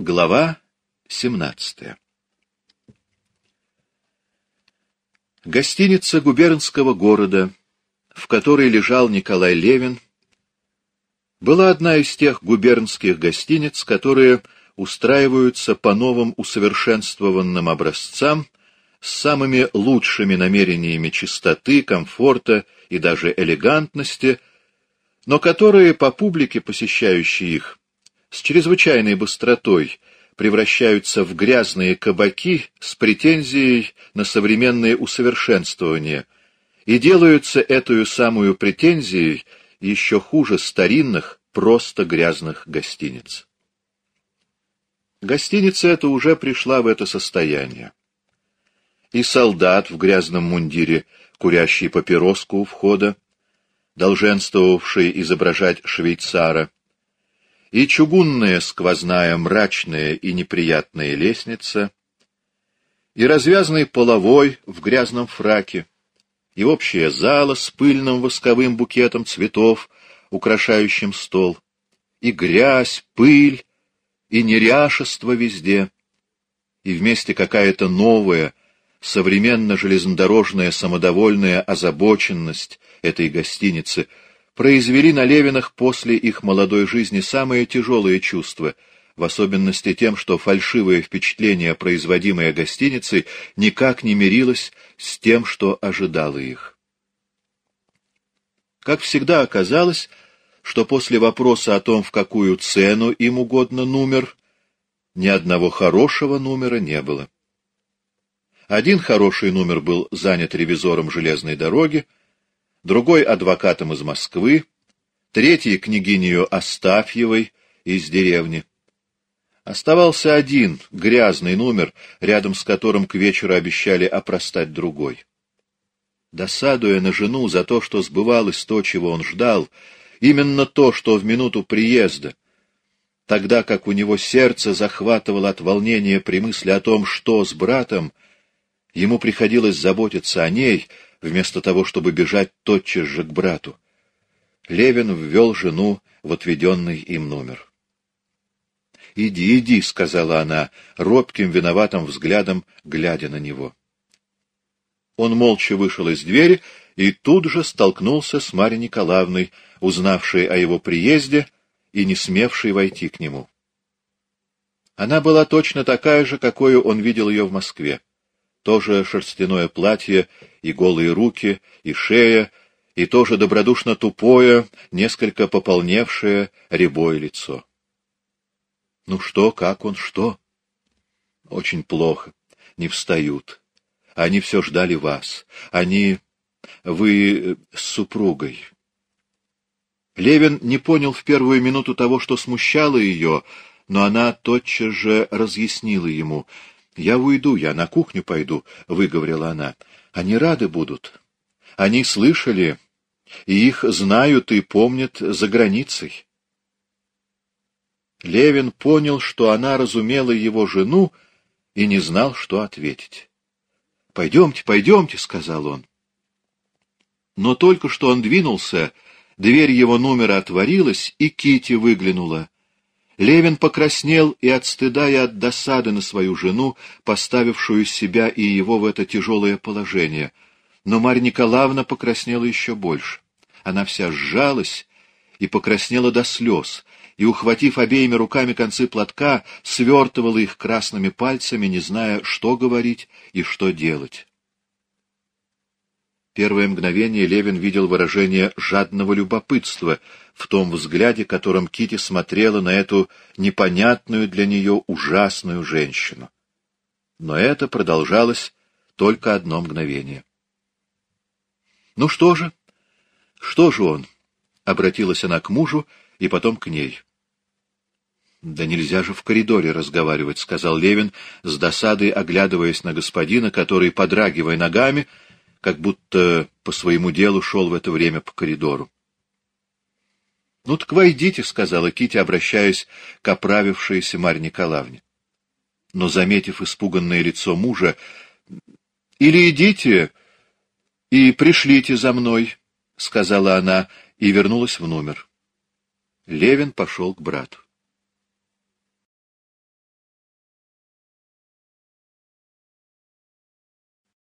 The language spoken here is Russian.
Глава 17 Гостиница губернского города, в которой лежал Николай Левин, была одна из тех губернских гостиниц, которые устраиваются по новым усовершенствованным образцам с самыми лучшими намерениями чистоты, комфорта и даже элегантности, но которые по публике, посещающей их, с чрезвычайной быстротой превращаются в грязные кабаки с претензией на современное усовершенствование и делаются эту самую претензией еще хуже старинных, просто грязных гостиниц. Гостиница эта уже пришла в это состояние. И солдат в грязном мундире, курящий папироску у входа, долженствовавший изображать швейцара, и чугунная сквозная мрачная и неприятная лестница, и развязанный половой в грязном фраке, и общая зала с пыльным восковым букетом цветов, украшающим стол, и грязь, пыль, и неряшество везде, и вместе какая-то новая, современно-железнодорожная самодовольная озабоченность этой гостиницы — произвели на Левинах после их молодой жизни самые тяжелые чувства, в особенности тем, что фальшивое впечатление, производимое гостиницей, никак не мирилось с тем, что ожидало их. Как всегда оказалось, что после вопроса о том, в какую цену им угодно номер, ни одного хорошего номера не было. Один хороший номер был занят ревизором железной дороги, другой — адвокатом из Москвы, третий — княгинею Астафьевой из деревни. Оставался один, грязный номер, рядом с которым к вечеру обещали опростать другой. Досадуя на жену за то, что сбывалось то, чего он ждал, именно то, что в минуту приезда, тогда как у него сердце захватывало от волнения при мысли о том, что с братом, ему приходилось заботиться о ней — вместо того, чтобы бежать тотчас же к брату. Левин ввел жену в отведенный им номер. «Иди, иди», — сказала она, робким, виноватым взглядом, глядя на него. Он молча вышел из двери и тут же столкнулся с Марьей Николаевной, узнавшей о его приезде и не смевшей войти к нему. Она была точно такая же, какой он видел ее в Москве тоже шерстяное платье, и голые руки, и шея, и тоже добродушно тупое, несколько пополневшее рябое лицо. Ну что, как он, что? Очень плохо. Не встают. Они все ждали вас. Они... Вы с супругой. Левин не понял в первую минуту того, что смущало ее, но она тотчас же разъяснила ему — «Я уйду, я на кухню пойду», — выговорила она. «Они рады будут. Они слышали, и их знают и помнят за границей». Левин понял, что она разумела его жену и не знал, что ответить. «Пойдемте, пойдемте», — сказал он. Но только что он двинулся, дверь его номера отворилась, и Кити выглянула. Левин покраснел и от стыда, и от досады на свою жену, поставившую себя и его в это тяжелое положение. Но Марья Николаевна покраснела еще больше. Она вся сжалась и покраснела до слез, и, ухватив обеими руками концы платка, свертывала их красными пальцами, не зная, что говорить и что делать. Первое мгновение Левин видел выражение жадного любопытства в том взгляде, которым Кити смотрела на эту непонятную для нее ужасную женщину. Но это продолжалось только одно мгновение. «Ну что же? Что же он?» — обратилась она к мужу и потом к ней. «Да нельзя же в коридоре разговаривать», — сказал Левин, с досадой оглядываясь на господина, который, подрагивая ногами, — как будто по своему делу шел в это время по коридору. — Ну так войдите, — сказала Кити, обращаясь к оправившейся Марье Николаевне. Но, заметив испуганное лицо мужа, — Или идите и пришлите за мной, — сказала она и вернулась в номер. Левин пошел к брату.